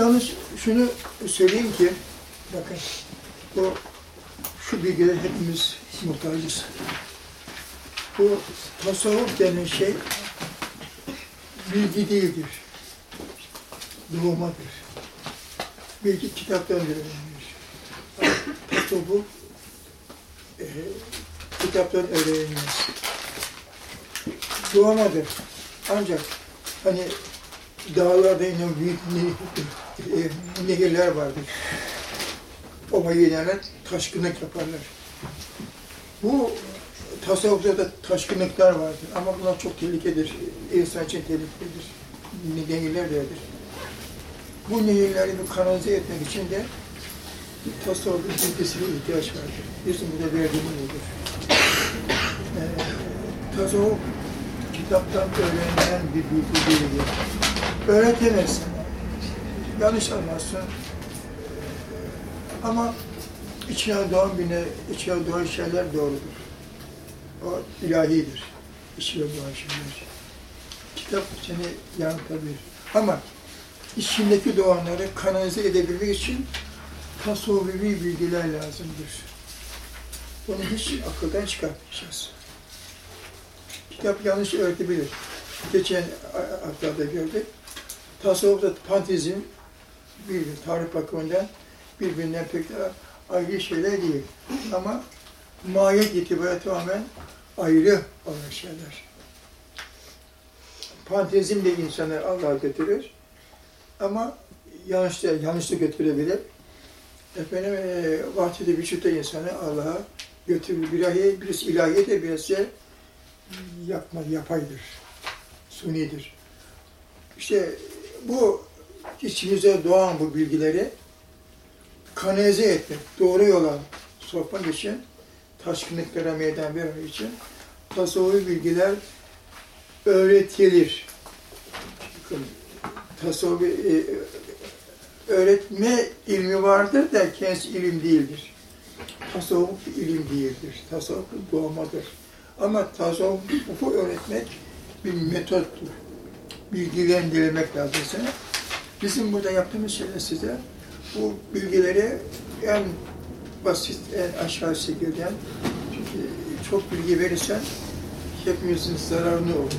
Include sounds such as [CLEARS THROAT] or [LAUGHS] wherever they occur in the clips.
Yalnız şunu söyleyeyim ki, bakın bu şu bilgiler hepimiz muhtacız. Bu tasavvuf denen şey bilgi değildir. Doğmadır. Bilgi kitaptan öğrenilir. Tasavvuf e, kitaptan öğrenilmez. Doğmadır. Ancak hani dağlarda inen büyük ne- e, nehirler vardır. Ovaya inerler, taşkınlık yaparlar. Bu tasavvufta da taşkınlıklar vardır ama bunlar çok tehlikedir. İnsan için tehlikelidir. Nehirler değildir. Bu nehirleri bir kanalize etmek için de bir tasavvuf bilgisine ihtiyaç vardır. Bizim burada verdiğimiz budur. Ee, tasavvuf kitaptan öğrenilen bir bilgi değildir. Öğretemezsin. Yanlış anlarsın. Ama içine doğan bine, içine doğan şeyler doğrudur. O ilahidir. İçine doğan şeyler. Kitap seni yanıltabilir. Ama içindeki doğanları kanalize edebilmek için tasavvufi bilgiler lazımdır. Bunu hiç akıldan çıkartmayacağız. Kitap yanlış öğretebilir. Geçen haftada gördük. Tasavvufta pantizm bir tarih bakımından birbirinden pek ayrı şeyler değil. Ama mahiyet itibariyle tamamen ayrı olan şeyler. Pantezim de insanı Allah'a götürür. Ama yanlış da, yanlış da götürebilir. Efendim, e, vahdede vücutta insanı Allah'a götürür. Birahi, birisi ilahi de birisi yapma, yapaydır. Sunidir. İşte bu içimize doğan bu bilgileri kanalize etmek, doğru yola sokmak için, taşkınlıklara meydan vermek için tasavvufi bilgiler öğretilir. Tasavvufi e, öğretme ilmi vardır da kendisi ilim değildir. Tasavvuf ilim değildir. Tasavvuf doğmadır. Ama tasavvufu öğretmek bir metottur. Bilgilendirmek lazım sana. Bizim burada yaptığımız şeyler size bu bilgileri en basit, en aşağı şekilde çünkü çok bilgi verirsen hepimizin zararını olur.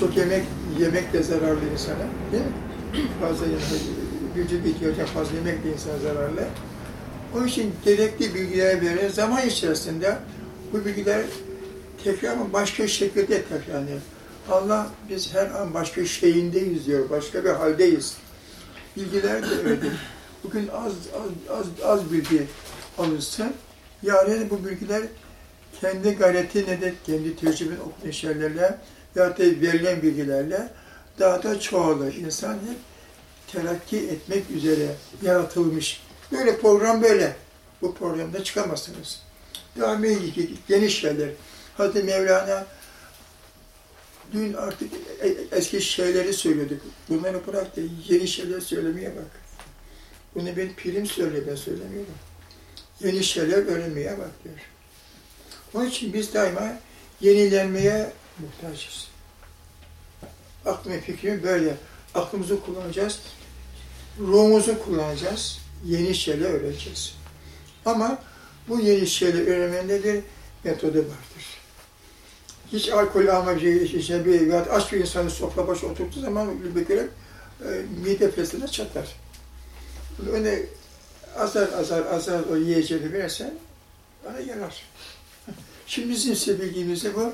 Çok yemek, yemek de zararlı insana, değil mi? [CLEARS THROAT] Fazla yemek, vücut ihtiyacı fazla yemek de insana zararlı. Onun için gerekli bilgiler verir. Zaman içerisinde bu bilgiler tekrar başka şekilde tekrarlanıyor. Allah biz her an başka şeyindeyiz diyor, başka bir haldeyiz. Bilgiler de öyle. [CLEARS THROAT] Bugün az az az, az bilgi alırsın. Yarın bu bilgiler kendi gayretine de kendi tecrüben şeylerle ya da verilen bilgilerle daha da çoğalır. İnsan hep terakki etmek üzere yaratılmış. Böyle program böyle. Bu programda çıkamazsınız. Devam geniş şeyler. Hadi Mevlana dün artık eski şeyleri söylüyorduk. Bunları bırak da yeni şeyler söylemeye bak. Bunu ben pirim söyle, ben söylemiyorum. Yeni şeyler öğrenmeye bak diyor. Onun için biz daima yenilenmeye muhtacız. Aklım fikrim böyle. Aklımızı kullanacağız. Ruhumuzu kullanacağız. Yeni şeyler öğreneceğiz. Ama bu yeni şeyler öğrenmenin de bir metodu vardır. Hiç alkol alma bir şey, bir ya aç bir insanın sofra başı oturduğu zaman bir kere e, mide fesline çatlar. Öyle azar azar azar o yiyeceğini verirsen bana yarar. [LAUGHS] Şimdi bizim size bilgimizde bu.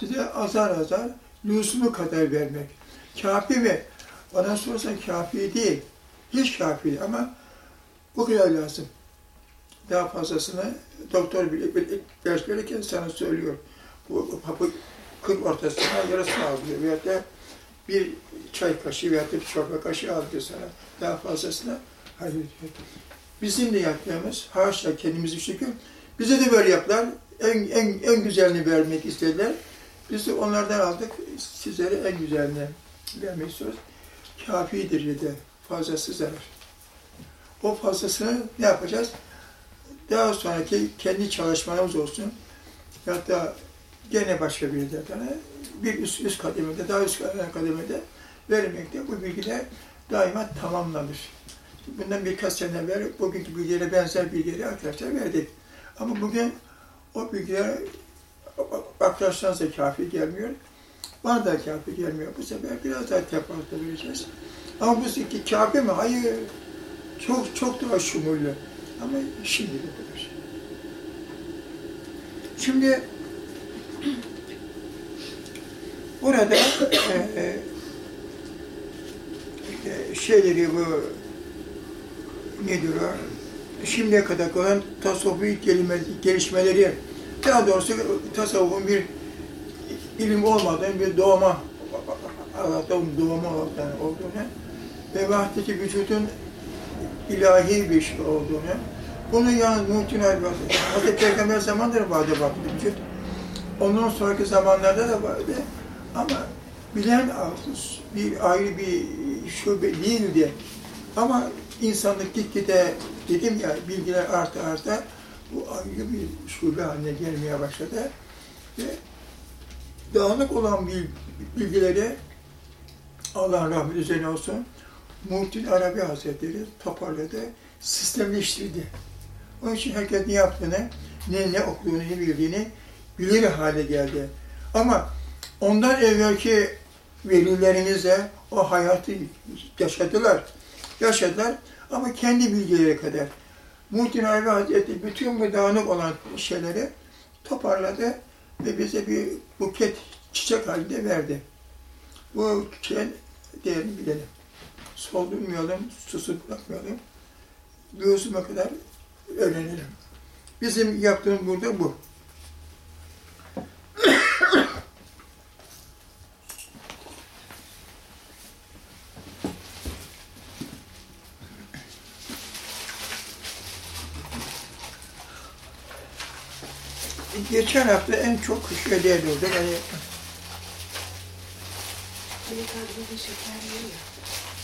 Size azar azar lüzumu kadar vermek. Kafi mi? Bana sorarsan kafi değil. Hiç kafi değil ama bu kadar lazım. Daha fazlasını doktor bile, bile ders verirken sana söylüyor. Bu hapı kırk ortasına yarısını al diyor. Veyahut da bir çay kaşığı veyahut da bir çorba kaşığı al diyor sana. Daha fazlasına hayır diyor. Bizim de yaptığımız, haşa kendimizi şükür, bize de böyle yaptılar. En, en, en güzelini vermek istediler. Biz de onlardan aldık, sizlere en güzelini vermek istiyoruz. Kafidir dedi, fazlası zarar. O fazlasını ne yapacağız? Daha sonraki kendi çalışmalarımız olsun. Hatta gene başka bir yerden bir üst, üst kademede, daha üst kademede vermekte bu bilgiler daima tamamlanır. Bundan birkaç sene evvel bugünkü bilgilere benzer bilgileri arkadaşlar verdik. Ama bugün o bilgiler arkadaşlarınıza kafi gelmiyor. Bana da kafi gelmiyor. Bu sefer biraz daha teferruatlı vereceğiz. Ama bu ki kafi mi? Hayır. Çok çok daha şumurlu. Ama şimdi bu. Şimdi burada e, e, şeyleri bu nedir o? Şimdiye kadar olan tasavvufi gelişmeleri, daha doğrusu tasavvufun bir ilim olmadan bir doğma Allah'tan doğma Allah'tan olduğunu ve vahdeti vücudun ilahi bir şey olduğunu, bunu yalnız muhtin halbuki Hazreti Peygamber zamanları vardı vakti vücut. Ondan sonraki zamanlarda da vardı. Ama bilen bir ayrı bir şube değildi. Ama insanlık gitgide dedim ya bilgiler arta arta bu ayrı bir şube haline gelmeye başladı. Ve dağınık olan bilgileri Allah'ın rahmeti üzerine olsun Muhittin Arabi Hazretleri toparladı, sistemleştirdi. Onun için herkes ne yaptığını, ne, ne okuduğunu, ne bildiğini bilir hale geldi. Ama ondan evvelki velilerimiz de o hayatı yaşadılar. Yaşadılar ama kendi bilgileri kadar. Muhittin Arabi Hazretleri bütün bu dağınık olan şeyleri toparladı ve bize bir buket çiçek halinde verdi. Bu çiçeğin değerini bilelim. Soldurmayalım, susup bırakmayalım. Göğsüme kadar öğrenelim. Bizim yaptığımız burada bu. Geçen hafta en çok şeyler oldu. Yani Hani kalbinde şeker yiyor.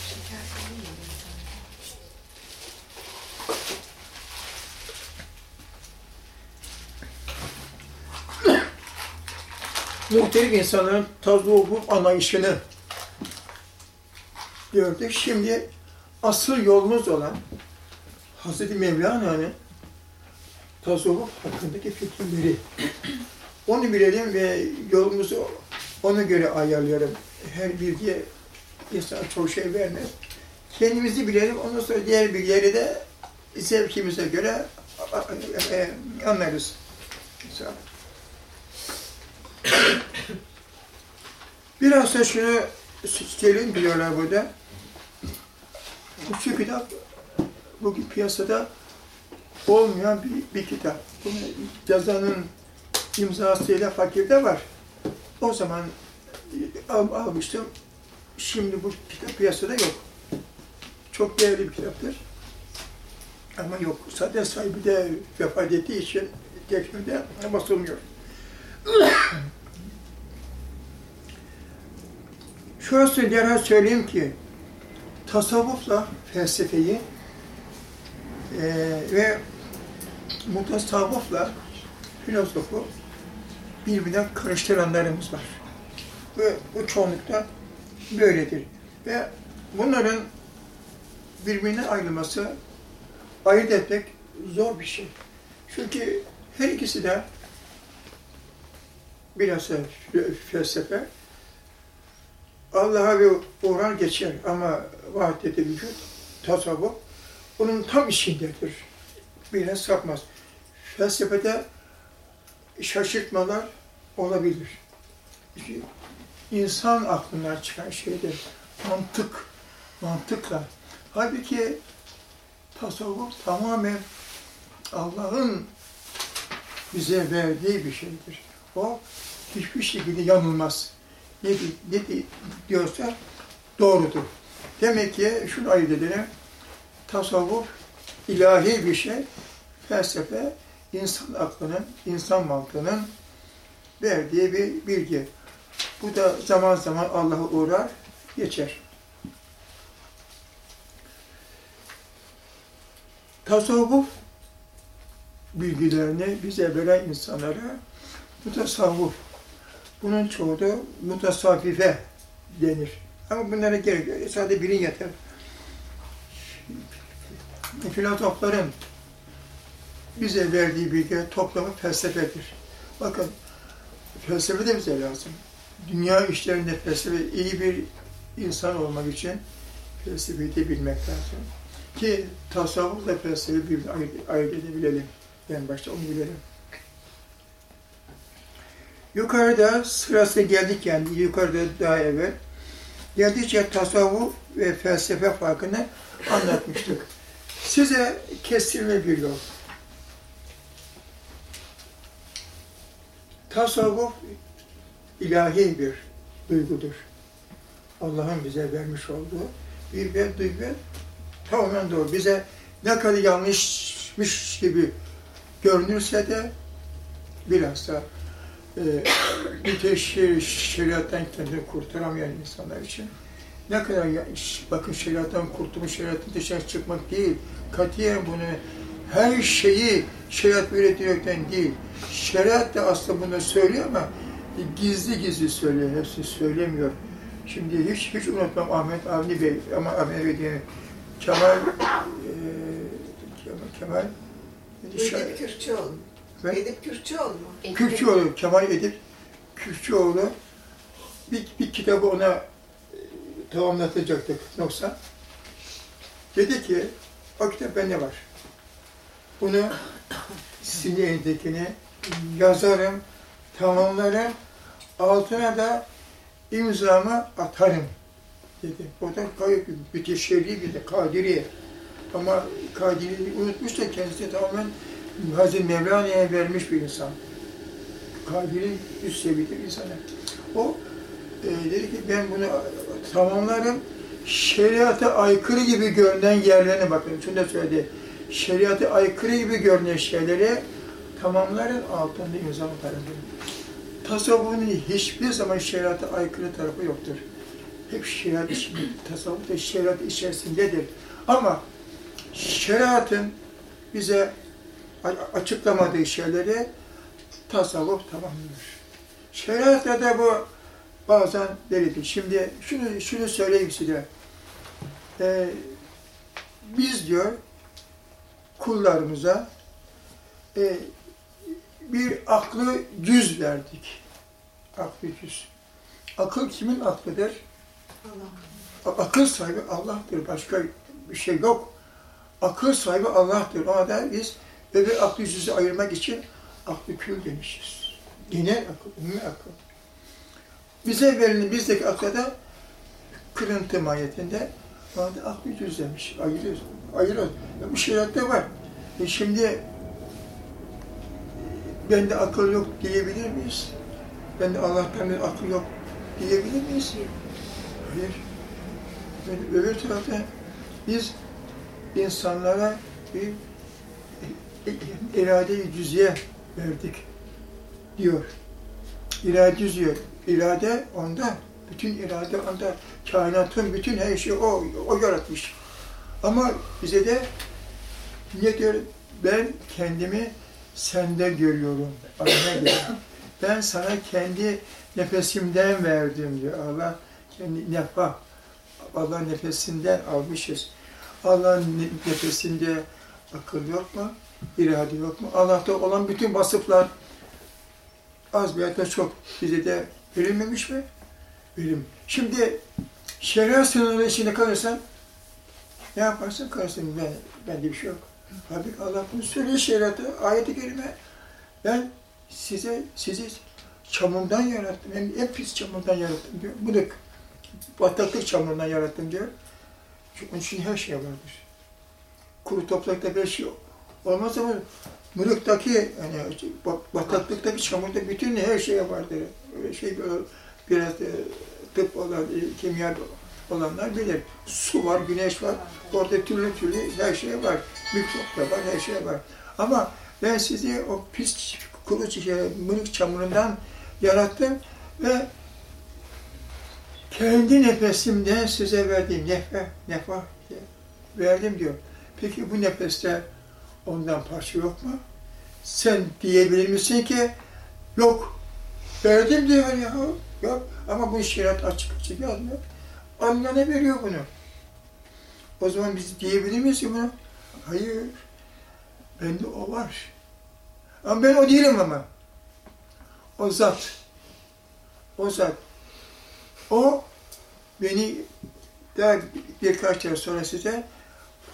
Şeker yemiyor insan. muhtelif insanların tasavvuf anlayışını gördük. Şimdi asıl yolumuz olan Hazreti Mevlana'nın tasavvuf hakkındaki fikirleri. Onu bilelim ve yolumuzu ona göre ayarlayalım. Her bilgiye insan çok şey vermez. Kendimizi bilelim, ondan sonra diğer bilgileri de zevkimize göre e, anlarız. Biraz da şunu söyleyeyim biliyorlar burada. Bu kitap bugün piyasada olmayan bir, bir kitap. Bunu yazanın imzasıyla fakirde var. O zaman al, almıştım. Şimdi bu kitap piyasada yok. Çok değerli bir kitaptır. Ama yok. Zaten sahibi de vefat ettiği için tekrar basılmıyor. Şurası derhal söyleyeyim ki, tasavvufla felsefeyi e, ve mutasavvufla filozofu birbirine karıştıranlarımız var. Ve bu çoğunlukta böyledir. Ve bunların birbirine ayrılması, ayırt etmek zor bir şey. Çünkü her ikisi de bilhassa felsefe, Allah'a bir uğrar geçer ama vahdeti vücut, tasavvuf, onun tam içindedir. Birine sapmaz. Felsefede şaşırtmalar olabilir. İnsan aklından çıkan şeydir. Mantık, mantıkla. Halbuki tasavvuf tamamen Allah'ın bize verdiği bir şeydir. O hiçbir şekilde yanılmaz. Ne, ne diyorsa doğrudur. Demek ki şunu ayırt edelim. Tasavvuf ilahi bir şey. Felsefe insan aklının, insan mantığının verdiği bir bilgi. Bu da zaman zaman Allah'a uğrar, geçer. Tasavvuf bilgilerini bize veren insanlara mutasavvuf, bunun çoğu da mutasavvife denir. Ama bunlara gerek yok. Sadece birin yeter. Filozofların bize verdiği bilgi toplamı felsefedir. Bakın felsefe de bize lazım. Dünya işlerinde felsefe iyi bir insan olmak için felsefeyi de bilmek lazım. Ki tasavvufla felsefe birbirine ayırt, edebilelim. En başta onu bilelim. Yukarıda sırası geldik yani yukarıda daha evvel. Geldikçe tasavvuf ve felsefe farkını anlatmıştık. Size kestirme bir yol. Tasavvuf ilahi bir duygudur. Allah'ın bize vermiş olduğu bir bir duygu tamamen doğru. Bize ne kadar yanlışmış gibi görünürse de bilhassa e, [CLEARS THROAT] bir teşhir şeriattan kendini kurtaramayan insanlar için ne kadar ya, bakın şeriattan kurtulmuş, şeriatın dışına çıkmak değil, katiyen bunu her şeyi şeriat direkten değil. Şeriat da aslında bunu söylüyor ama gizli gizli söylüyor, hepsi söylemiyor. Şimdi hiç hiç unutmam Ahmet Avni Bey ama Avni Bey diye Kemal e, Kemal, Kemal Edip Kürkçüoğlu. Ben- Edip Kürkçüoğlu mu? Kürkçüoğlu, Kemal Edip Kürkçüoğlu bir, bir kitabı ona tamamlatacaktık yoksa. Dedi ki, o kitap bende var. Bunu sizin elindekini yazarım, tamamlarım, altına da imzamı atarım dedi. O da gayet müteşerri bir de Kadiri. Ama Kadiri'yi unutmuş da kendisi tamamen Hazreti Mevlana'ya vermiş bir insan. Kadir'in üst seviyede bir insanı. O e, dedi ki ben bunu tamamlarım. Şeriata aykırı gibi görünen yerlerine bakın. Şunu söyledi. Şeriata aykırı gibi görünen şeyleri tamamlarım altında imza atarım dedi. Tasavvufun hiçbir zaman şeriata aykırı tarafı yoktur. Hep şeriat içinde, tasavvuf da şeriat içerisindedir. Ama şeriatın bize açıklamadığı şeyleri tasavvuf tamamlıyor. Şeriatta da bu bazen delidir. Şimdi şunu şunu söyleyeyim size. Ee, biz diyor kullarımıza e, bir aklı cüz verdik. Aklı cüz. Akıl kimin aklıdır? Allah. Akıl sahibi Allah'tır. Başka bir şey yok. Akıl sahibi Allah'tır. Ona da biz öbür aklı cüzü ayırmak için aklı kül demişiz. Genel akıl, umumi akıl. Bize verilen bizdeki akla da kırıntı mahiyetinde da aklı cüz demiş. Ayırıyoruz. Ayırıyoruz. E, bu şeriatta var. E şimdi bende akıl yok diyebilir miyiz? Bende Allah'tan akıl yok diyebilir miyiz? Hayır. Yani öbür tarafta biz insanlara bir irade-i cüziye verdik diyor. İrade cüziye. İrade onda. Bütün irade onda. Kainatın bütün her şeyi o, o yaratmış. Ama bize de ne diyor? Ben kendimi sende görüyorum. Allah'a göre. [COUGHS] Ben sana kendi nefesimden verdim diyor Allah. Kendi nefah. Allah nefesinden almışız. Allah'ın ne- nefesinde akıl yok mu? İrade yok mu? Allah'ta olan bütün vasıflar az veya da çok bize de verilmemiş mi? Verim. Şimdi şeriat sınırları içinde kalırsan ne yaparsın? Kalırsın. Ben, bende bir şey yok. Halbuki Allah bunu söylüyor şeriatı, ayeti kerime. Ben size, sizi çamurdan yarattım. En, en pis çamurdan yarattım diyor. Bu da bataklık çamurundan yarattım diyor. Çünkü onun için her şey vardır. Kuru toprakta bir şey olmaz ama mırıktaki, yani bat- bataklıktaki çamurda bütün her şey vardır. Şey böyle biraz tıp olan, kimya olanlar bilir. Su var, güneş var, orada türlü türlü her şey var. Mikrop da var, her şey var. Ama ben sizi o pis kuru şey, mırık çamurundan yarattım ve kendi nefesimden size verdiğim nefeh, nefah verdim diyor. Peki bu nefeste ondan parça yok mu? Sen diyebilir misin ki yok, verdim diyor ya. Yok ama bu şeriat açık açık yazmıyor. Allah ne veriyor bunu? O zaman biz diyebilir miyiz ki bunu? Hayır. Bende o var. Ama ben o değilim ama. O zat. O zat. O beni daha birkaç yıl sonra size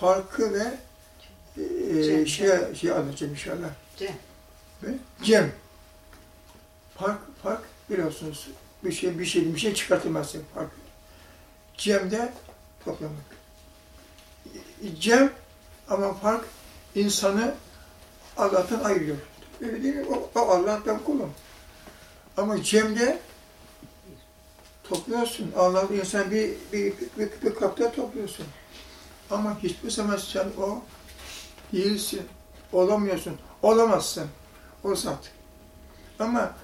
farkı ve e, Cem. şey, şey anlatacağım inşallah. Cem. Ve Cem. Fark, fark biliyorsunuz. Bir şey, bir şey, bir şey çıkartılmazsın fark. Cem'de toplamak. Cem ama fark insanı Allah'tan ayırıyor. Öyle değil mi? O, o Allah ben kulum. Ama Cem'de topluyorsun. Allah insan bir, bir, bir, bir kapta topluyorsun. Ama hiçbir zaman sen o değilsin. Olamıyorsun. Olamazsın. O zat. Ama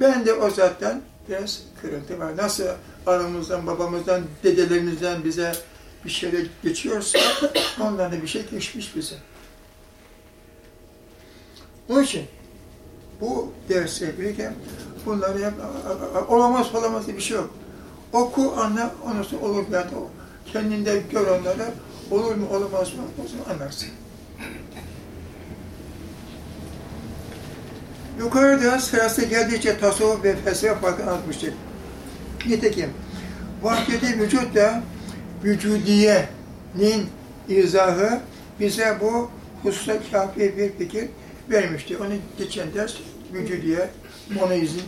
ben de o zattan biraz kırıntı var. Nasıl aramızdan, babamızdan, dedelerimizden bize bir şeyler geçiyorsa [COUGHS] ondan da bir şey geçmiş bize. Onun için bu dersi bilirken bunları hep olamaz olamaz diye bir şey yok. Oku, anla, ondan sonra olur yani kendinde gör onları, olur mu olamaz mı o zaman anlarsın. Yukarıda sırası geldikçe tasavvuf ve felsefe farkı anlatmıştık. Nitekim vahdeti vücut da vücudiyenin izahı bize bu hususta kafi bir fikir vermişti. Onu geçen ders vücudiye, monoizm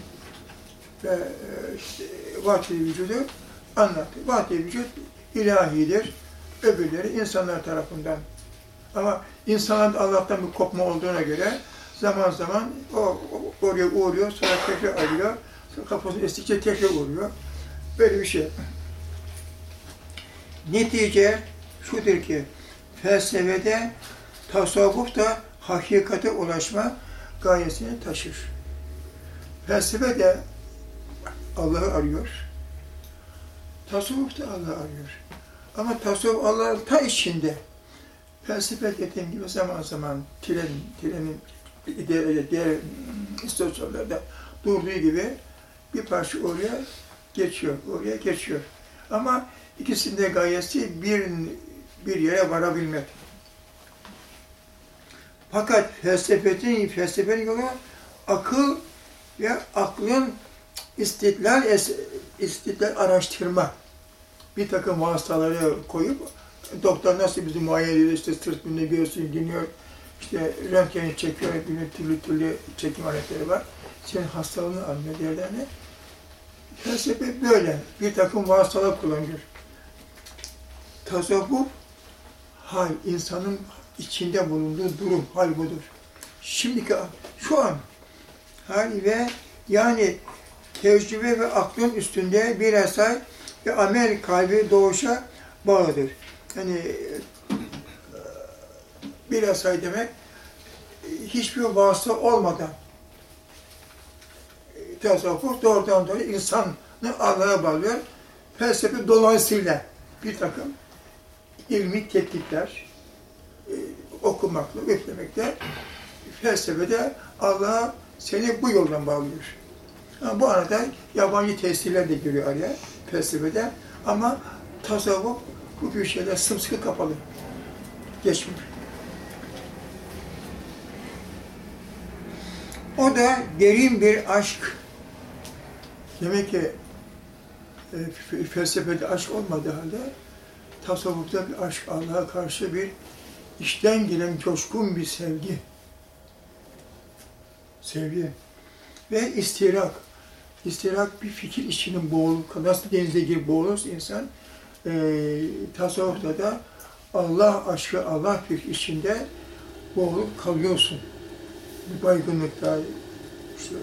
ve e, işte, vahdi vücudu anlattı. Vahdi vücut ilahidir. Öbürleri insanlar tarafından. Ama insanın Allah'tan bir kopma olduğuna göre zaman zaman o, oraya uğruyor, sonra tekrar arıyor, sonra kafası estikçe tekrar uğruyor. Böyle bir şey. Netice şudur ki, felsefede tasavvuf da hakikate ulaşma gayesini taşır. Felsefe de Allah'ı arıyor. Tasavvuf da Allah'ı arıyor. Ama tasavvuf Allah'ın ta içinde. Felsefe dediğim gibi zaman zaman tren, trenin diğer, diğer istasyonlarda durduğu gibi bir parça oraya geçiyor, oraya geçiyor. Ama ikisinde gayesi bir, bir yere varabilmek. Fakat felsefenin, felsefenin yolu akıl ve aklın istidlal, istidlal araştırma. Bir takım vasıtaları koyup doktor nasıl bizi muayene ediyor, işte sırt göğsünü dinliyor, işte röntgeni çekiyor, bir türlü türlü çekim aletleri var. Senin hastalığını anlıyor derlerine. Felsefe böyle. Bir takım vasıtalar kullanıyor. Tasavvuf, hal, insanın içinde bulunduğu durum, hal budur. Şimdiki, şu an hal ve yani tecrübe ve aklın üstünde bir eser ve amel kalbi doğuşa bağlıdır. Yani eser demek hiçbir vasıta olmadan e, tasavvuf doğrudan doğru insanı Allah'a bağlıyor. Felsefe dolayısıyla bir takım ilmi tetkikler e, okumakla, üflemekle felsefede Allah'a seni bu yoldan bağlıyor. Ama bu arada yabancı tesirler de giriyor araya felsefede ama tasavvuf bu tür şeyler sımsıkı kapalı. Geçmiyor. O da derin bir aşk. Demek ki e, felsefede aşk olmadığı halde tasavvufta bir aşk, Allah'a karşı bir içten gelen coşkun bir sevgi. Sevgi. Ve istirak. İstirak bir fikir içinin boğuluk. Nasıl denize girip boğulursa insan, e, tasavvufta da Allah aşkı, Allah fikri içinde boğulup kalıyorsun. Bir baygınlıkta, işte,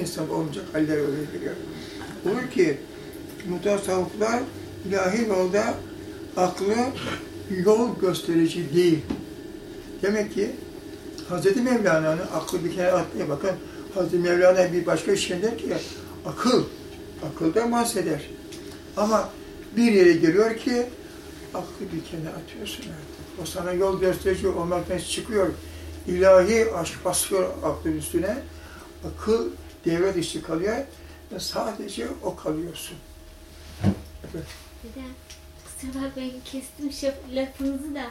insan olmayacak haller geliyor. Olur ki mutasavvıflar ilahi yolda aklı yol gösterici değil. Demek ki Hz. Mevlana'nın aklı bir kere atmaya bakın. Hz. Mevlana bir başka şey der ki akıl, akıldan bahseder. Ama bir yere geliyor ki aklı bir kenara atıyorsun artık. O sana yol gösterici olmaktan çıkıyor. İlahi aşk basıyor aklın üstüne. Akıl devre dışı kalıyor ve sadece o kalıyorsun. Evet. Bir de kusura bakmayın kestim şaf- lafınızı da.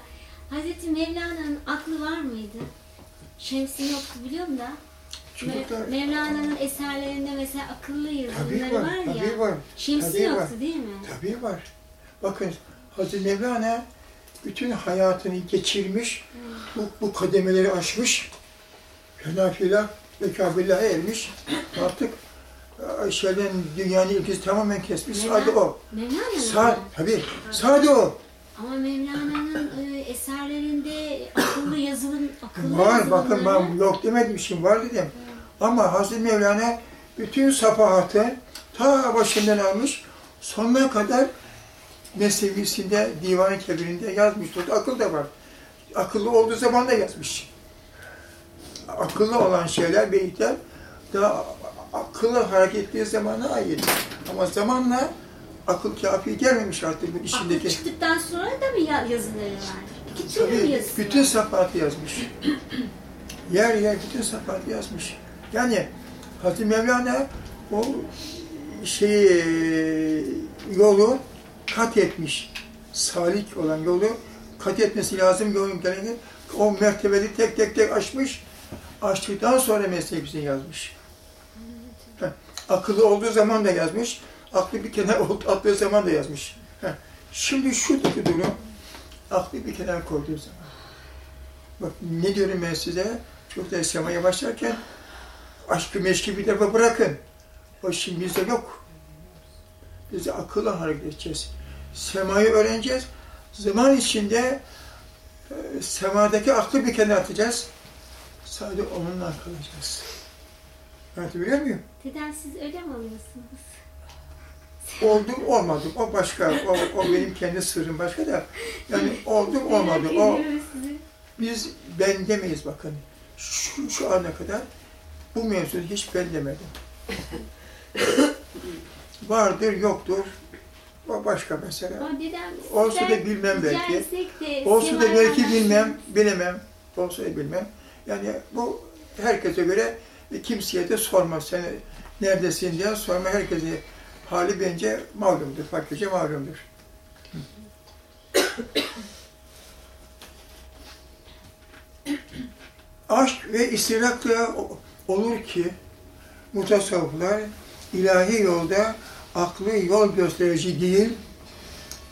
Hazreti Mevlana'nın aklı var mıydı? Şems'in yoktu biliyorum da. Çocuklar, Me- Mevlana'nın eserlerinde mesela akıllı tabii yazıları var, var, tabii ya. var, Şems'in tabii yoktu var. değil mi? tabii var. Bakın Hazreti Mevlana bütün hayatını geçirmiş, bu, bu kademeleri aşmış, fenafila ve kabillah'a ermiş. Artık e, şeyden dünyanın ilgisi tamamen kesmiş. Sadece o. Mevlana'nın Sa tabii, sadece o. Ama Mevlana'nın e, eserlerinde akıllı yazılım, akıllı Var, bakın yazılımları- ben yok demedim, şimdi var dedim. Ama Hazreti Mevlana bütün safahatı ta başından almış, sonuna kadar Mesnevisinde, Divan-ı Kebir'inde yazmış. Akıl da var. Akıllı olduğu zaman da yazmış. Akıllı olan şeyler, beyitler daha akıllı hareket ettiği zamana ait. Ama zamanla akıl kafi gelmemiş artık bu Aklı içindeki. çıktıktan sonra da mı ya- yazıları var? İki türlü mü Tabii yazısı bütün var? safahatı yazmış. yer yer bütün safahatı yazmış. Yani Hazreti Mevlana o şeyi yolu kat etmiş. Salik olan yolu kat etmesi lazım yolun geleni. O mertebeleri tek tek tek aşmış. Açtıktan sonra mesleğimizi yazmış. Heh, Akıllı olduğu zaman da yazmış. Aklı bir kenar attığı zaman da yazmış. Heh. Şimdi şuradaki durum aklı bir kenara koyduğu zaman. Bak ne diyorum ben size? Çok da yaşamaya başlarken aşkı meşki bir tarafa bırakın. O şimdi bizde yok. Biz de akılla hareket edeceğiz. Semayı öğreneceğiz. Zaman içinde e, semadaki aklı bir kenara atacağız. Sadece onunla kalacağız. Anlatabiliyor muyum? Dedem siz öyle mi alıyorsunuz? Oldum olmadım. O başka. O, o benim kendi sırrım başka da. Yani oldum olmadı. Merak O. Biz ben demeyiz bakın. Şu, şu ana kadar bu mevzuda hiç ben demedim. [LAUGHS] Vardır, yoktur. O başka mesele. Dedem Olsa da bilmem belki. Olsa da belki bilmem, bilemem. Olsa da bilmem. Yani bu herkese göre e, kimseye de sormaz. Sen neredesin diye sorma herkese. Hali bence malumdur, fakirce malumdur. [COUGHS] Aşk ve istirahatla o- olur ki mutasavvıflar ilahi yolda aklı yol gösterici değil,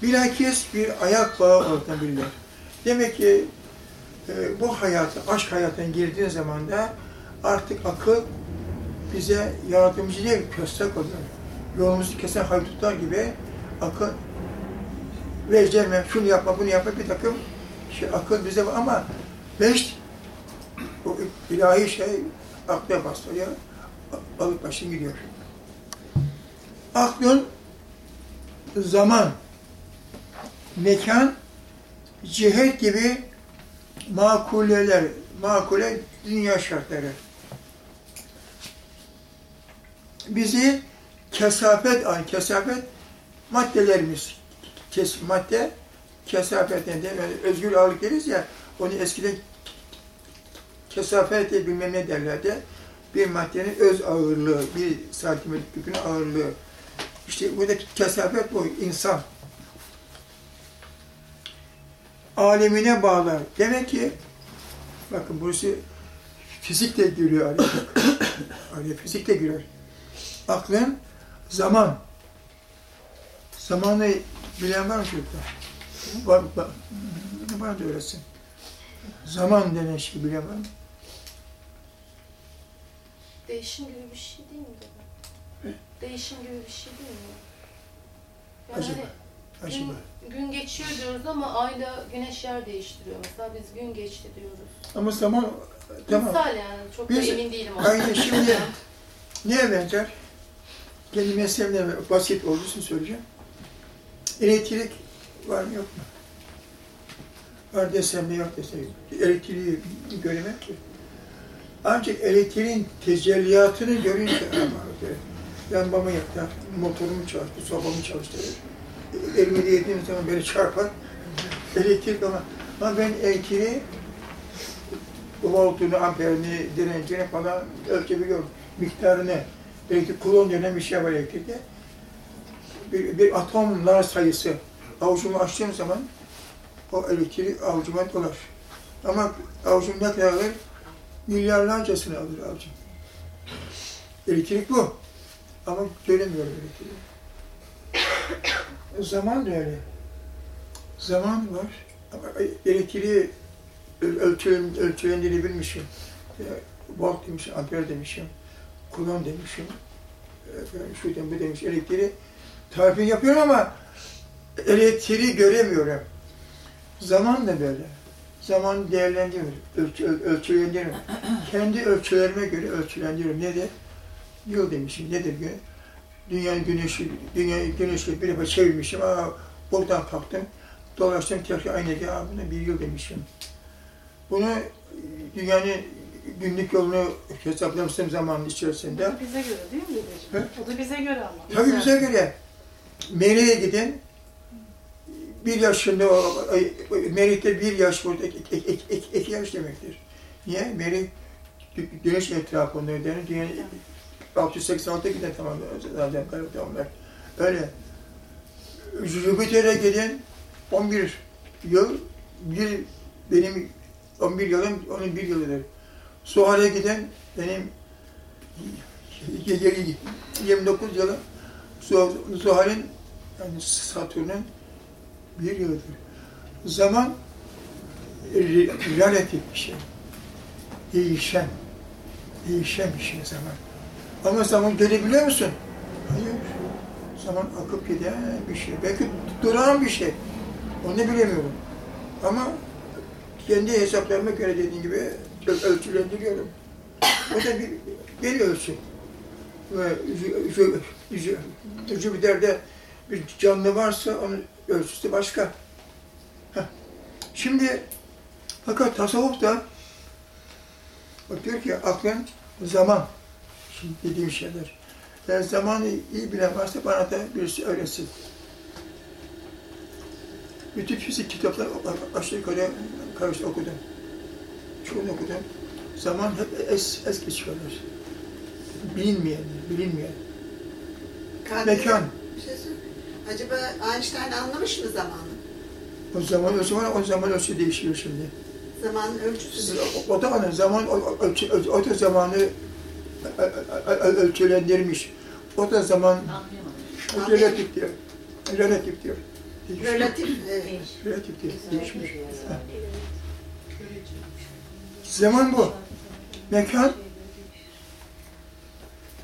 bilakis bir ayak bağı olabilirler. Demek ki e, bu hayata, aşk hayatına girdiğin zaman da artık akıl bize yardımcı değil, köstek oluyor. Yolumuzu kesen haydutlar gibi akıl vereceğim, şunu yapma, bunu yapma bir takım şey, akıl bize var ama beş o ilahi şey akla bastırıyor, alıp başını gidiyor. Aklın zaman, mekan, cihet gibi makuleler, makule dünya şartları. Bizi kesafet, an kesafet maddelerimiz, kes, madde kesafetten de yani özgür ağırlık deriz ya, onu eskiden kesafet bilmem ne derlerdi. Bir maddenin öz ağırlığı, bir santimetre küpünün ağırlığı. İşte buradaki kesafet bu, insan. Alemine bağlar. Demek ki, bakın burası fizik de giriyor bak. [COUGHS] araya fizik giriyor. Aklın zaman. Zamanı bilen var mı çocuklar? Var, var, var da öğretsin. Zaman denen şeyi bilen var mı? Değişim gibi bir şey değil mi? Değişim gibi bir şey değil mi? Yani Acaba, hani acaba. gün, gün geçiyor diyoruz ama ayda güneş yer değiştiriyor. Mesela biz gün geçti diyoruz. Ama zaman, tamam. Misal yani çok Biz- da emin değilim. Aynen şimdi [LAUGHS] neye benzer? Kendi mesleğimle basit olduğu için söyleyeceğim. Elektrik var mı yok mu? Var desem de yok desem. Elektriği göremem ki. Ancak elektriğin tecelliyatını görünce [CLEARS THROAT] lambamı yakar, motorumu çalıştır, sobamı çalıştırır. Elimi yediğim zaman beni çarpar. Elektrik ama, ama ben elektriği voltunu, amperini, direncini falan ölçebiliyorum. Miktarını. Elektrik kulon denen bir şey var elektrikte. Bir, bir atomlar sayısı. avucumu açtığım zaman o elektrik avucuma dolar. Ama avucum ne kadar alır? Milyarlarcasını alır avucum. Elektrik bu. Ama göremiyorum elektriği. Zaman da öyle. Zaman var. Ama elektriği ölçülen, ölçülendiğini bilmişim. Volt demişim, amper demişim, kulon demişim, efendim, şu dem- bu demiş, elektriği tarifini yapıyorum ama elektriği göremiyorum. Zaman da böyle. Zaman değerlendiriyorum, ölçü, öl- ölçülendiriyorum. Kendi ölçülerime göre ölçülendiriyorum. Nedir? Yıl demişim, nedir gün? Dünyanın güneşi, dünya güneşi bir defa çevirmişim, aa, buradan kalktım, dolaştım tekrar aynı yere, aa, buna bir yıl demişim. Bunu dünyanın günlük yolunu hesaplamıştım zamanın içerisinde. O da bize göre değil mi dedeciğim? O da bize göre ama. Tabii bize göre. Meri'ye gidin, bir yaşında, Meri'de bir yaş burada iki, iki, iki, yaş demektir. Niye? Meri gü- güneş etrafında dönüyor. Dünyanın 686 güne tamam tamamlar. Öyle. Jüpiter'e gidin 11 yıl, bir benim 11 yılım, onun bir yılıdır. Suhal'e giden benim 29 yılım, Zuh- Zuhal'in yani Satürn'ün bir yılıdır. Zaman re- relatif bir şey. Değişen, değişen bir şey zaman. Ama zaman görebiliyor musun? Hayır. Zaman akıp giden bir şey. Belki duran bir şey. Onu bilemiyorum. Ama kendi hesaplarıma göre dediğim gibi öl- ölçülendiriyorum. O da bir, bir ölçü. Ve Jü- Jü- Jü- Jüpiter'de bir canlı varsa onun ölçüsü başka. Şimdi fakat tasavvuf da diyor ki aklın zaman şimdi dediğim şeyler. Ben zamanı iyi bilen varsa bana da birisi öğretsin. Bütün fizik kitapları aşağı yukarı karış okudum. Çoğunu okudum. Zaman hep es, es geçiyorlar. Bilinmeyen, bilinmeyen. Kalbine- Mekan. Bir şey. Acaba Einstein anlamış mı zamanı? O zaman ölçü var, o zaman ölçü değişiyor şimdi. Zamanın ölçüsü. O, o da hani zaman, o, o, ölçü- o da zamanı ölçülendirmiş. O da zaman, relatif diyor. Relatif diyor. Değişmiş. Relatif. Evet. Relatif diyor. Değişmiş. Ha. Zaman bu. Mekan,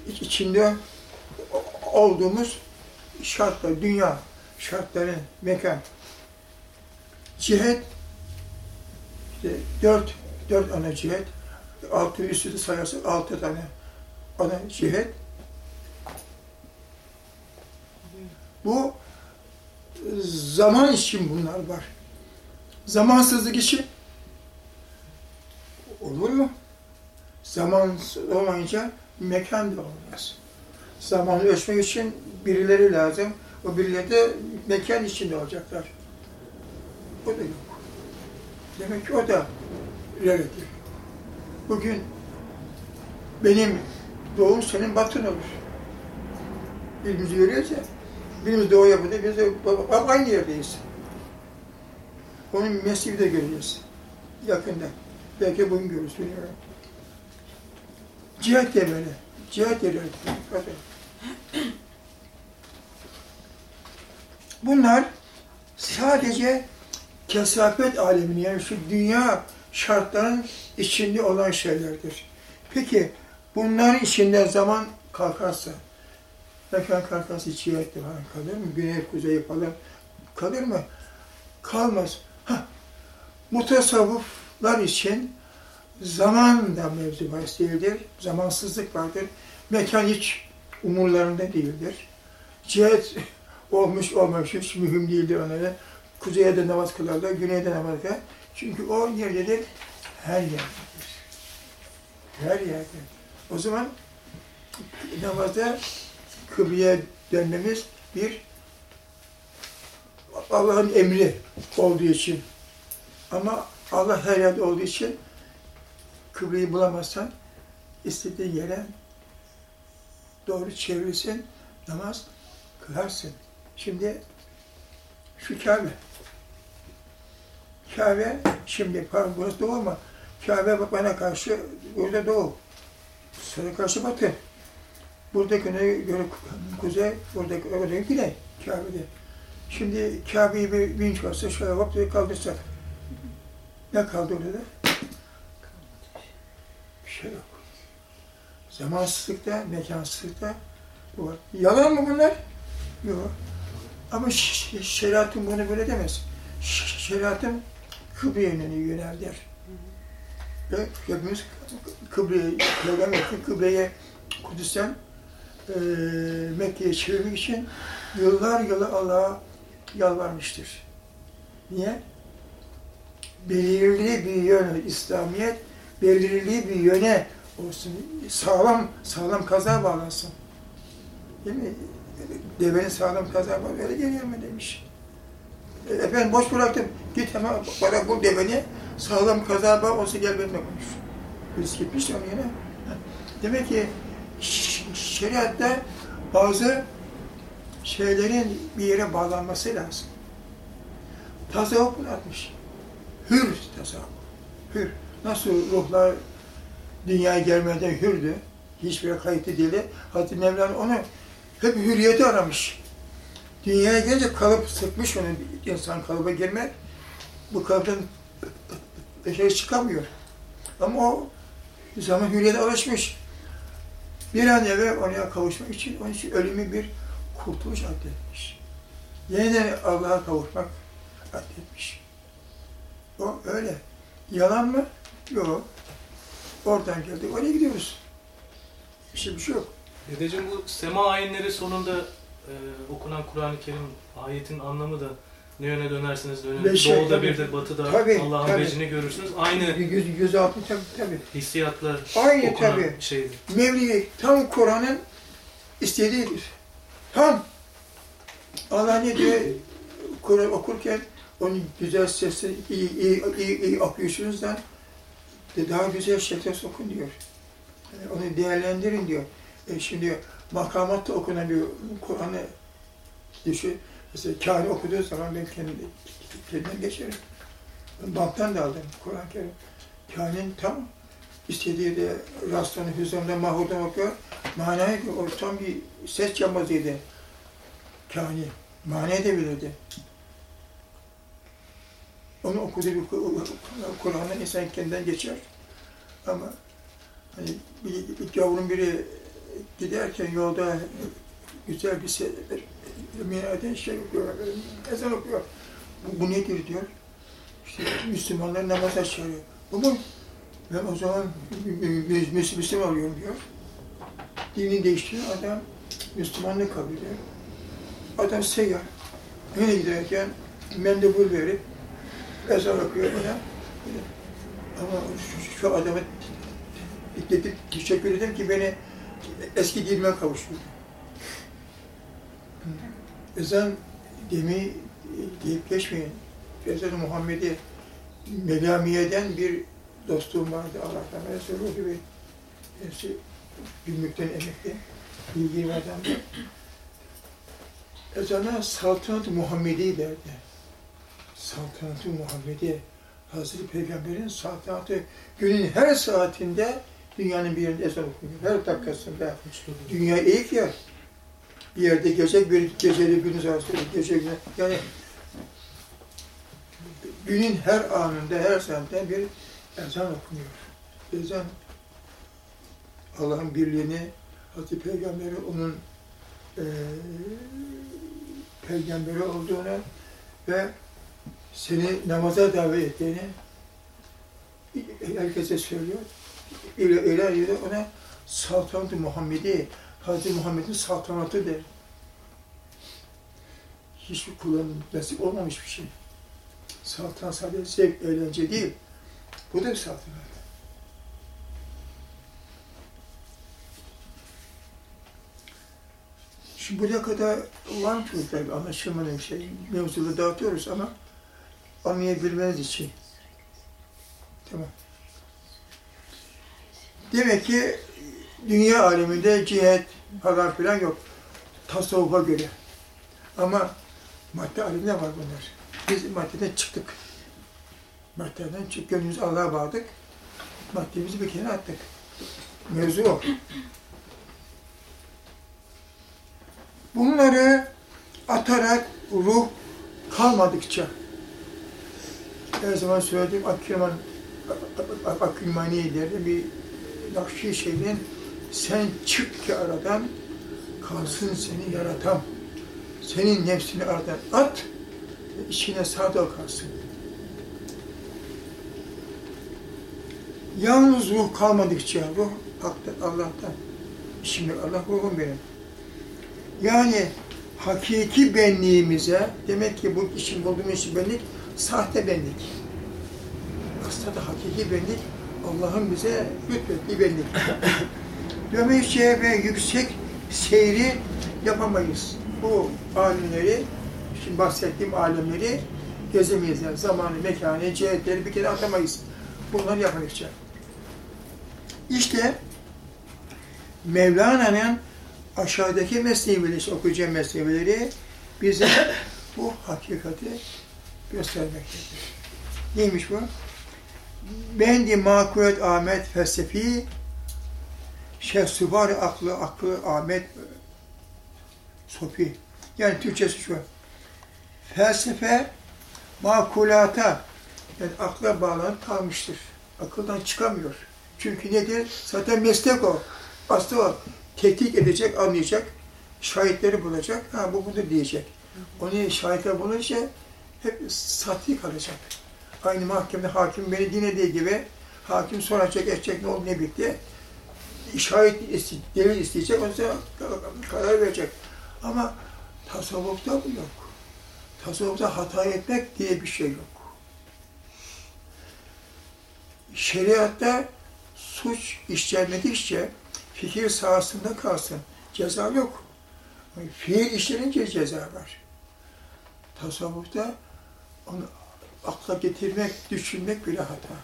iç- içinde olduğumuz şartlar, dünya şartları, mekan. Cihet, işte dört, dört ana cihet, altı üstü sayarsak altı tane ana cihet. Bu zaman için bunlar var. Zamansızlık için olur mu? Zaman olmayınca mekan da olmaz. Zamanı ölçmek için birileri lazım. O birileri de mekan içinde olacaklar. O da yok. Demek ki o da relatif. Bugün benim doğum senin batın olur. Birimizi görüyoruz ya. Birimiz doğu yapıda, biz de bak aynı yerdeyiz. Onun mesleği de göreceğiz. Yakında. Belki bugün görürüz. Cihat de böyle. Cihat de. Bakın. Bunlar sadece kesafet aleminin yani şu dünya şartların içinde olan şeylerdir. Peki bunların içinde zaman kalkarsa, mekan kalkarsa de falan kalır mı? Güney, kuzey falan kalır mı? Kalmaz. Hah, mutasavvıflar için zaman da mevzu değildir. Zamansızlık vardır. Mekan hiç umurlarında değildir. Cihet [LAUGHS] olmuş olmamış hiç mühim değildir onlara. Kuzeye de namaz kılarlar, güneye de namaz kılar. Çünkü o nerededir? Her yerdedir. Her yerde. O zaman namazda kıbleye dönmemiz bir Allah'ın emri olduğu için. Ama Allah her yerde olduğu için kıbleyi bulamazsan istediğin yere doğru çevirirsin, namaz kılarsın. Şimdi Şu Kabe. Kabe, şimdi pardon burası doğu ama Kabe bana karşı, burada doğu. Sana karşı batı. Burada güney, göre kuzey, burada orada güney, Kabe'de. Şimdi Kabe'yi bir vinç varsa şöyle hop diye kaldırsak. Ne kaldı orada? Bir şey yok. Zamansızlıkta, mekansızlıkta bu var. Yalan mı bunlar? Yok. Ama şeriatın bunu böyle demez. Şeriatın kıbleye yöneldir. Ve hepimiz kıbleye, Peygamber'in kıbleye Kudüs'ten eee Mekke'ye çevirmek için yıllar yılı Allah'a yalvarmıştır. Niye? Belirli bir yön, İslamiyet belirli bir yöne olsun, sağlam sağlam kaza bağlansın. Değil mi? Devenin sağlam kaza bağlı, öyle geliyor mu demiş. Efendim boş bıraktım, git hemen bana bul deveni, sağlam kaza bağ olsa gel benimle konuş. Birisi gitmiş onu yine. Demek ki şeriatta bazı şeylerin bir yere bağlanması lazım. Tasavvuf bunu. Hür tasavvuf. Hür. Nasıl ruhlar dünyaya gelmeden hürdü. Hiçbir kayıtlı değildi. Hazreti Mevlana onu hep hürriyeti aramış. Dünyaya gelince kalıp sıkmış onu insan kalıba girmek. Bu kalıptan dışarı çıkamıyor. Ama o zaman hürriyete alışmış. Bir an evvel ona kavuşmak için, onun için ölümü bir kurtuluş addetmiş. Yeniden Allah'a kavuşmak addetmiş. O öyle. Yalan mı? Yok. Oradan geldik, oraya gidiyoruz. Bir şey, bir şey yok. Dedeciğim bu sema ayinleri sonunda e, okunan Kur'an-ı Kerim ayetin anlamı da ne yöne dönerseniz dönün. Beş şey, Doğuda tabii. birdir, batıda Tabii, Allah'ın tabii. vecini görürsünüz. Aynı Yüz, yüz altı tabii tabii. hissiyatla Aynı okunan tabii. şeydir. Mevlidi tam Kur'an'ın istediğidir. Tam. Allah ne diyor? [CLEARS THROAT] Kur'an okurken onu güzel sesle iyi, iyi, iyi, iyi okuyorsunuz da de daha güzel şekilde okun diyor. Yani onu değerlendirin diyor. E şimdi makamatta okunan bir Kur'an'ı düşün. Mesela kâni okuduğu zaman ben kendim, kendim geçerim. Banttan da aldım Kur'an-ı Kerim. Kânin tam istediği de rastlanı hüzamda mahurdan okuyor. Manayı o tam bir ses cambazıydı. Kâni. Manayı da bilirdi. Onu okuduğu bir Kur'an'dan insan kendinden geçer. Ama hani bir, bir yavrun biri giderken yolda güzel bir şey, minaden şey okuyor, ezan okuyor. Bu, bu nedir diyor. İşte Müslümanlar namaza çağırıyor. Bu mu? Ben o zaman Müslüman oluyorum diyor. Dini değiştiriyor, adam Müslümanlık kabul ediyor. Adam seyyar. Nereye giderken mendebur verip ezan okuyor bana. Ama şu, şu adama teşekkür ederim ki beni eski dilime kavuşturdu. Ezan demi deyip geçmeyin. Ezan-ı Muhammed'i Melamiye'den bir dostum vardı Allah'tan Resulü gibi. Kendisi gümrükten emekli, bilgi adamdı. Ezana saltanat-ı Muhammedi derdi. Saltanat-ı Muhammedi. Hazreti Peygamber'in saltanatı günün her saatinde dünyanın bir yerinde ezan okunuyor. Her dakikasında. Dünya eğik ya. Bir yerde gece, bir geceli gündüz arasında gece gündüz. Yani günün her anında, her saatte bir ezan okunuyor. Ezan Allah'ın birliğini, Hazreti Peygamber'i onun eee peygamberi olduğunu ve seni namaza davet ettiğini herkese söylüyor. İler ileride ona saltanat-ı Muhammedi, Hazreti Muhammed'in saltanatı der. Hiçbir kullanım nasip olmamış bir şey. Saltanat sadece zevk, eğlence değil. Bu da bir saltanat. Şimdi buraya kadar var çocuklar bir anlaşılmayan bir şey? Mevzulu dağıtıyoruz ama anlayabilmeniz için. Tamam. Demek ki dünya aleminde cihet falan filan yok. Tasavvufa göre. Ama Madde aleminde var bunlar. Biz maddeden çıktık. Maddeden çık, gönlümüzü Allah'a bağladık. Maddemizi bir kenara attık. Mevzu o. Bunları atarak ruh kalmadıkça her zaman söylediğim Akülman Akülmani derdi bir Nakşi şeyden sen çık ki aradan kalsın seni yaratan senin nefsini aradan at ve içine sadık kalsın. Yalnız ruh kalmadıkça ruh haktan Allah'tan. Şimdi Allah ruhum benim. Yani hakiki benliğimize, demek ki bu için bulduğumuz benlik, sahte benlik. Aslında hakiki benlik, Allah'ın bize lütfettiği benlik. [LAUGHS] Dömeşe ve yüksek seyri yapamayız. Bu alimleri, şimdi bahsettiğim alemleri gezemeyiz. Yani zamanı, mekanı, cihetleri bir kere atamayız. Bunları yapamayacak. İşte Mevlana'nın aşağıdaki mesnevileri, okuyacağım mesnevileri bize bu hakikati göstermektedir. Neymiş bu? Bendi makulet Ahmet felsefi şehsubar aklı aklı Ahmet Sofi. Yani Türkçesi şu. Felsefe makulata yani akla bağlanıp kalmıştır. Akıldan çıkamıyor. Çünkü nedir? Zaten meslek o. Aslı o. Tetkik edecek, anlayacak, şahitleri bulacak, ha bu budur diyecek. Onu şahitler bulunca hep satı kalacak. Aynı mahkemede hakim beni dinlediği gibi hakim soracak, edecek ne oldu ne bitti. Şahit iste, delil isteyecek, ondan karar verecek. Ama tasavvufta bu yok. Tasavvufta hata etmek diye bir şey yok. Şeriatta suç işlenmedikçe fikir sahasında kalsın. Ceza yok. Fiil işlenince ceza var. Tasavvufta onu akla getirmek, düşünmek bile hata.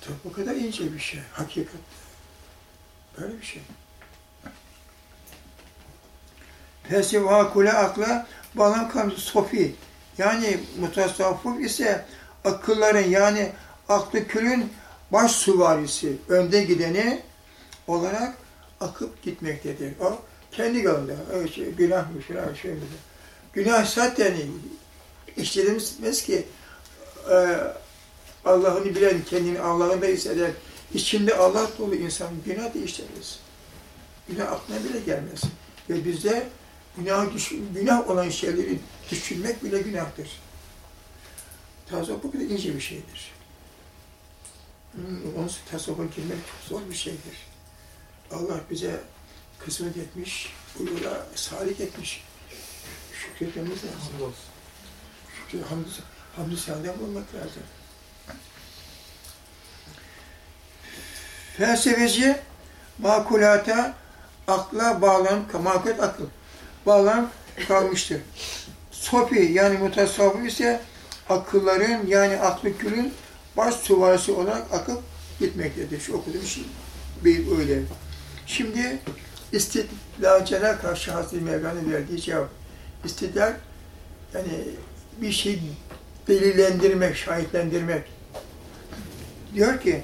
Tabi bu kadar ince bir şey, hakikat. Böyle bir şey. Fesiva kule akla bağlan kalmış sofi. Yani mutasavvuf ise akılların yani aklı külün baş süvarisi, önde gideni olarak akıp gitmektedir. O kendi yolunda. Öyle şey, günahmış falan şey? Günah zaten işlediğimiz ki e, Allah'ını bilen, kendini Allah'ında hisseden, içinde Allah dolu insan günah da işlemez. Günah aklına bile gelmez. Ve bizde günah, günah olan şeyleri düşünmek bile günahtır. Tasavvuf bu kadar ince bir şeydir. Hmm, Onun tasavvufa girmek çok zor bir şeydir. Allah bize kısmet etmiş, bu yola salik etmiş. Şükretmemiz lazım. Şükür, hamdü, hamdü senden bulmak lazım. Felsefeci makulata akla bağlan, makulat akıl bağlan kalmıştır. Sofi yani mutasavvıf ise akılların yani aklı külün baş süvarisi olarak akıp gitmektedir. Şu okuduğum şey bir öyle. Şimdi istidlalcılara karşı Hazreti Mevlana verdiği cevap. İstidlal yani bir şey delillendirmek, şahitlendirmek. Diyor ki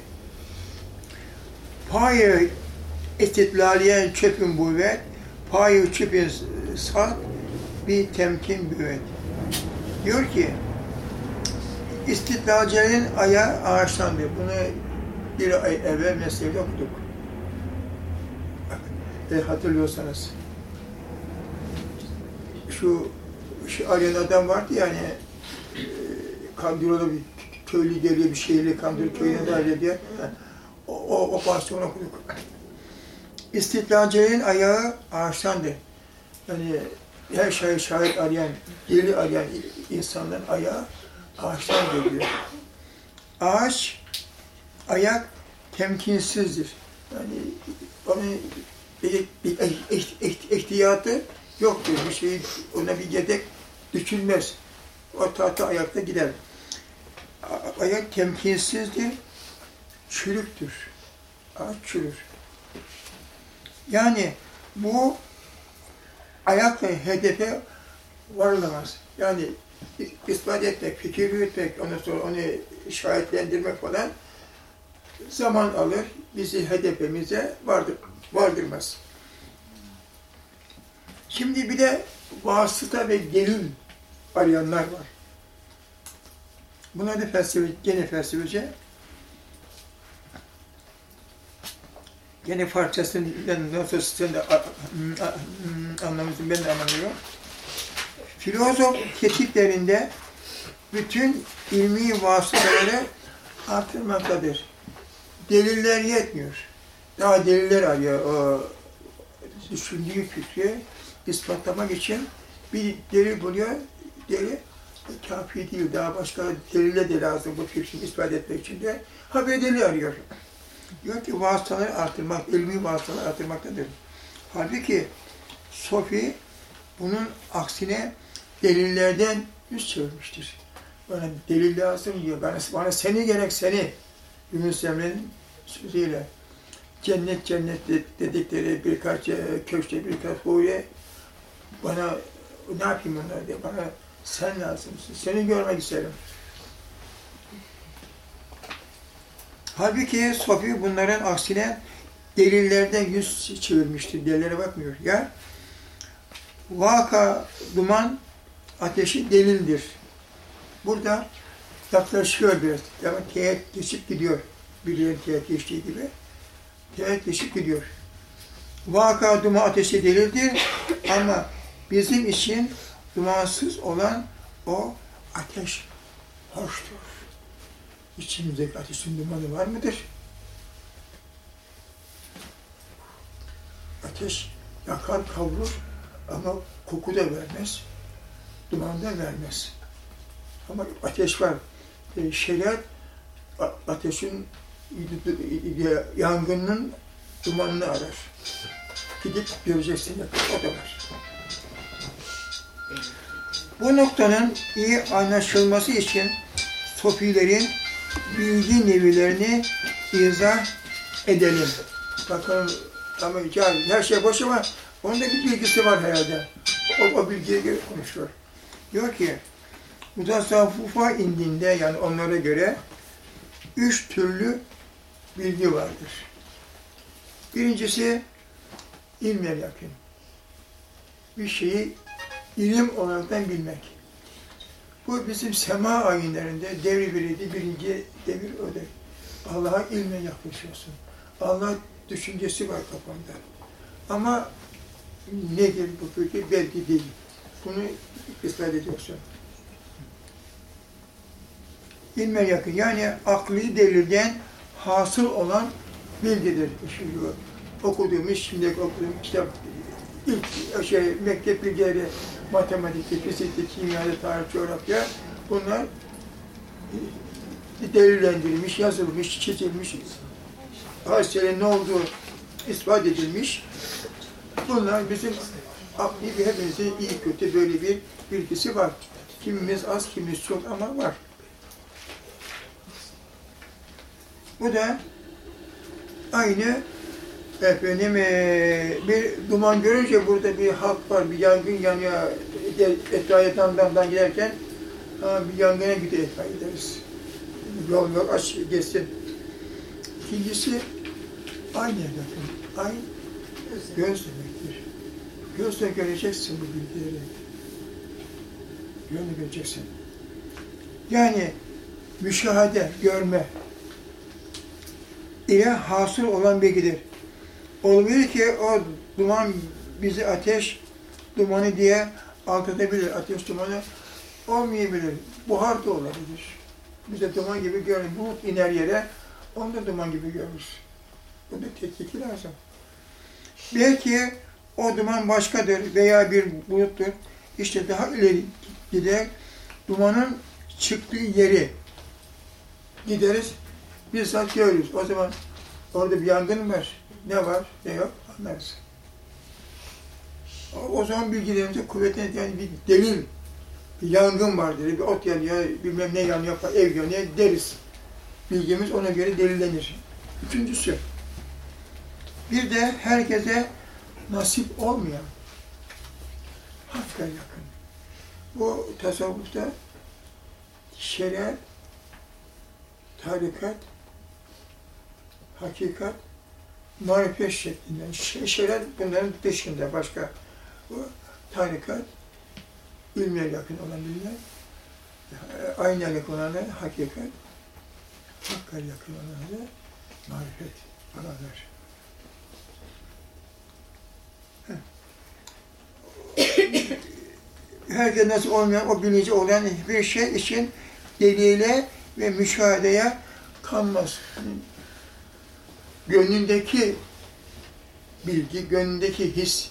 payı istidlaliyen çöpün büvet, payı çöpün sat, bir temkin büvet. Diyor ki istidlalcilerin ayağı ağaçlandı. Bunu bir ay evvel mesleğinde okuduk. E, hatırlıyorsanız. Şu, şu arayan adam vardı yani e, Kandilolu bir köylü geliyor bir şehirli Kandil köyüne dair diye. O, o, o bahsi onu okuduk. İstidlalcilerin ayağı ağaçlandı. Yani her şeyi şahit arayan, deli arayan insanların ayağı ağaçtan geliyor. Ağaç, ayak temkinsizdir. Yani onun ihtiyatı yoktur. Bir şey ona bir yedek düşünmez. O tahta ayakta gider. Ayak temkinsizdir, çürüktür. Ağaç çürür. Yani bu ayakla hedefe varılamaz. Yani ispat etmek, fikir yürütmek, ondan sonra onu şahitlendirmek falan zaman alır, bizi hedefimize vardır, vardırmaz. Şimdi bir de vasıta ve delil arayanlar var. Bunlar da felsefe, gene felsefece. Gene parçasını nasıl sen de a- a- anlamışsın, ben de anlamıyorum. Filozof tetkiklerinde bütün ilmi vasıtaları artırmaktadır. Deliller yetmiyor. Daha deliller arıyor o düşündüğü fikri ispatlamak için bir delil buluyor. Delil kafi değil, daha başka delille de lazım bu fikri ispat etmek için de. Ha bir delil arıyor. Diyor ki vasıtaları artırmak, ilmi vasıtaları artırmaktadır. Halbuki Sofi bunun aksine delillerden yüz çevirmiştir. Bana delil lazım diyor. Bana, bana seni gerek seni. Yunus Emre'nin sözüyle cennet cennet de- dedikleri birkaç e, köşte birkaç boyu bana ne yapayım onlar diye bana sen lazımsın. Seni görmek isterim. Halbuki Sofi bunların aksine delillerden yüz çevirmiştir. Delillere bakmıyor. Ya vaka, duman, ateşi delildir. Burada yaklaşıyor biraz. Yani teğet geçip gidiyor. Biliyorum teğet geçtiği gibi. Teğet geçip gidiyor. Vaka, duman, ateşi delildir. Ama bizim için dumansız olan o ateş hoştur. İçimizdeki ateşin dumanı var mıdır? Ateş yakar, kavrulur ama koku da vermez, duman da vermez. Ama ateş var. E, şeriat ateşin yangının dumanını arar. Gidip göreceksin o da var. Bu noktanın iyi anlaşılması için Sofilerin bilgi nevilerini izah edelim. Bakın ama ya, her şey boş ama onun da bir bilgisi var herhalde. O, o bilgiye göre konuşuyor. Diyor ki, mutasavvufa indiğinde yani onlara göre üç türlü bilgi vardır. Birincisi ilmel yakın. Bir şeyi ilim olaraktan bilmek. Bu bizim sema ayinlerinde devri biriydi, birinci devir öyle. Allah'a ilme yaklaşıyorsun. Allah düşüncesi var kafanda. Ama nedir bu fikir belki değil. Bunu ispat ediyorsun. İlme yakın. Yani akli delilden hasıl olan bilgidir. Şimdi okuduğumuz, şimdi okuduğumuz kitap, ilk şey, mektep bilgileri, matematikte, fizikte, kimyada, tarih, coğrafya bunlar e, delillendirilmiş, yazılmış, çizilmiş, hadisenin ne olduğu ispat edilmiş. Bunlar bizim akli bir hepimizin iyi kötü böyle bir bilgisi var. Kimimiz az, kimimiz çok ama var. Bu da aynı efendim eee, bir duman görünce burada bir halk var, bir yangın yanıyor, etrafı damdan giderken ha, bir yangına gidiyor etrafı ederiz. Yol yol aç geçsin. İkincisi aynı bakın. Aynı göz demektir. Gözle göreceksin bu bilgileri. Gözle göreceksin. Yani müşahede, görme ile hasıl olan bilgidir. Olabilir ki o duman bizi ateş dumanı diye aldatabilir. Ateş dumanı olmayabilir. Buhar da olabilir. Bize duman gibi görünür. Bulut iner yere, onu da duman gibi görürüz. Bu da tetkiki lazım. Belki o duman başkadır veya bir buluttur. İşte daha ileri gider, dumanın çıktığı yeri gideriz, bizzat görürüz. O zaman orada bir yangın var. Ne var, ne yok anlarız. O- zaman bilgilerimize kuvvetlenir. Yani bir delil, bir yangın vardır, bir ot yanıyor, bilmem ne yanıyor, ev yanıyor deriz. Bilgimiz ona göre delillenir. Üçüncüsü, bir de herkese nasip olmayan, hakka yakın, Bu tasavvufta şeriat, tarikat, hakikat, marifet şeklinde. Ş- Şeriat bunların dışında başka. Bu tarikat, ilme yakın olan bilgiler, e, aynaya yakın olanlar hakikat, hakka yakın olanlar marifet olanlar. herkes nasıl olmayan o bilinci olan bir şey için delile ve müşahedeye kanmaz. Gönlündeki bilgi, gönlündeki his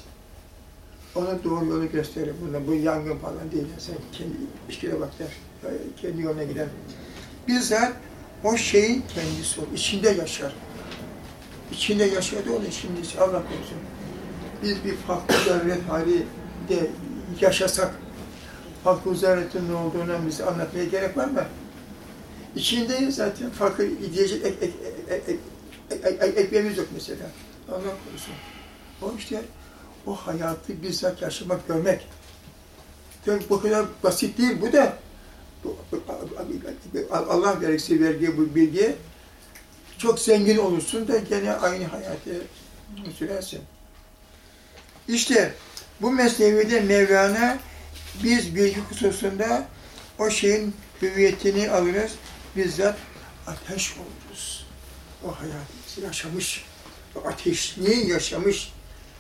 ona doğru yolu gösterir. Bunda bu yangın falan değil. Sen kendi işkile bak der. Kendi yoluna gider. Bizzat o şeyin kendisi olur. İçinde yaşar. İçinde yaşadığı onun şimdi Allah korusun. Biz bir farklı devlet hali de yaşasak farklı zerretin ne olduğunu bize anlatmaya gerek var mı? İçindeyiz zaten. Farklı diyecek ek, ek, ek, ek, ek, ek, ekmeğimiz yok mesela. Allah korusun. O işte o hayatı bizzat yaşamak, görmek. Tabii bu kadar basit değil bu da. Allah verirse verdiği bu bilgi çok zengin olursun da gene aynı hayatı sürersin. İşte bu mesnevide Mevlana biz bilgi hususunda o şeyin hüviyetini alırız. Bizzat ateş oluruz. O hayatı yaşamış. O ateşliği yaşamış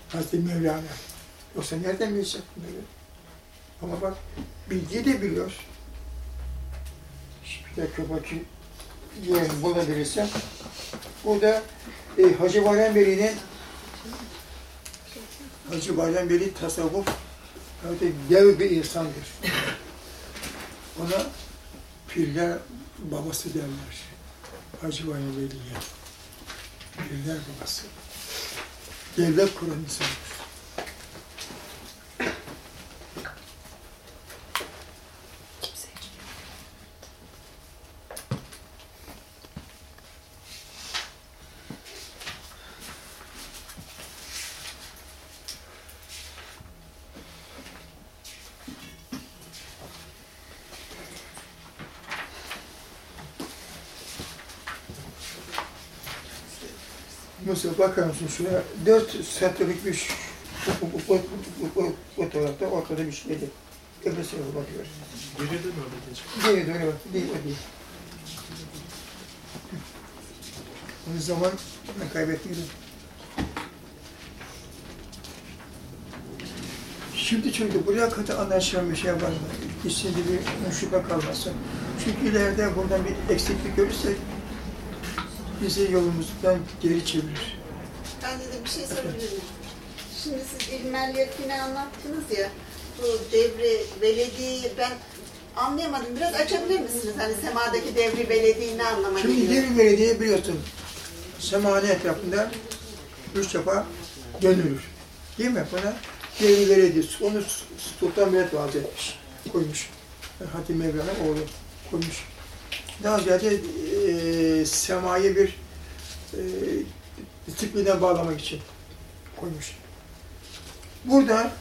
Hazreti Mevlana. Yoksa nereden bilecek bunları? Ama bak bilgiyi de biliyor. Bir dakika bakayım. Yerini bulabilirsem. Burada e, Hacı Bayram Veli'nin Hacı Bayram Veli tasavvuf öyle dev bir insandır. Ona pirler babası derler. Hacı Bayram Veli'ye. Pirler babası. Devlet kuran Musa bakar mısın şuraya? Dört satırlık bir fotoğrafta ortada bir şey dedi. Öbürsüne bakıyor. Geriye dön orada Değil, öyle bak. Değil, o değil. O zaman ben kaybetmedim. Şimdi çünkü buraya kadar anlaşılan bir şey var mı? İçinde bir şüphe kalmasın. Çünkü ileride buradan bir eksiklik görürsek bizi yolumuzdan geri çevirir. Ben de bir şey sorabilir miyim? Şimdi siz ilmel yakini anlattınız ya, bu devri belediyeyi ben anlayamadım. Biraz açabilir misiniz? Hani semadaki devri belediyeyi ne anlama Şimdi? Devri Belediye biliyorsun, semane etrafında üç defa dönülür. Değil mi? Buna Devri Belediye, onu Sultan Mehmet vaaz etmiş, koymuş. Hatim Mevlana oğlu koymuş. Daha ziyade semayı bir e, disipline bağlamak için koymuş. Burada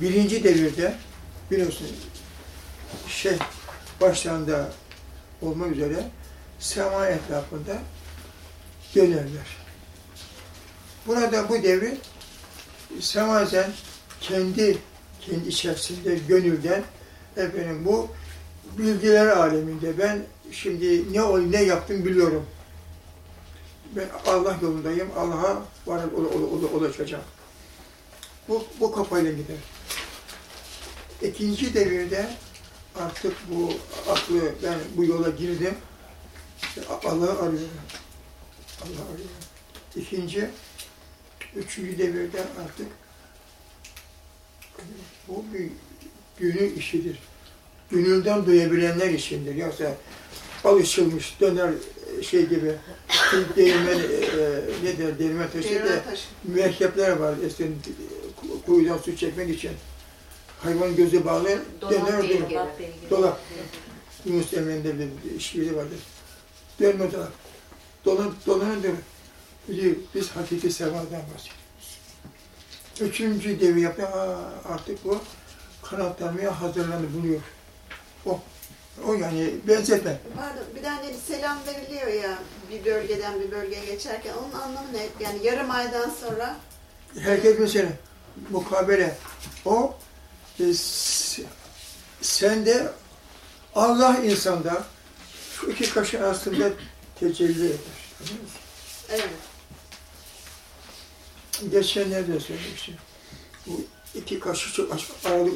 birinci devirde biliyorsun şey başlarında olmak üzere sema etrafında dönerler. Burada bu devri semazen kendi kendi içerisinde gönülden efendim bu bilgiler aleminde ben şimdi ne ol ne yaptım biliyorum. Ben Allah yolundayım. Allah'a var ol, ol, ol, ulaşacağım. Bu, bu kafayla gider. İkinci devirde artık bu aklı, ben bu yola girdim. Allah'ı arıyorum. Allah'ı arıyorum. İkinci, üçüncü devirde artık bu bir gönül işidir. Gönülden duyabilenler içindir. Yoksa alışılmış, döner şey gibi, [LAUGHS] değirmen, e, ne der, değirmen taşı da mürekkepler var eskiden kuyudan su çekmek için. Hayvan gözü bağlı, döner durur. Dolap. Yunus Emre'nin bir şiiri vardır. Dönme dolap. Dolan, dolanır durur. Biz, biz hakiki sevadan bahsediyoruz. Üçüncü devi yaptı. Aa, artık bu kanatlanmaya hazırlanıyor. O, o yani benzetme. Pardon, bir bir selam veriliyor ya bir bölgeden bir bölgeye geçerken onun anlamı ne? Yani yarım aydan sonra Herkes mesela mukabele. O e, sende Allah insanda şu iki kaşın arasında tecelli eder. Evet. Geçenlerde söylemiştim. Bu iki kaşı çok aralık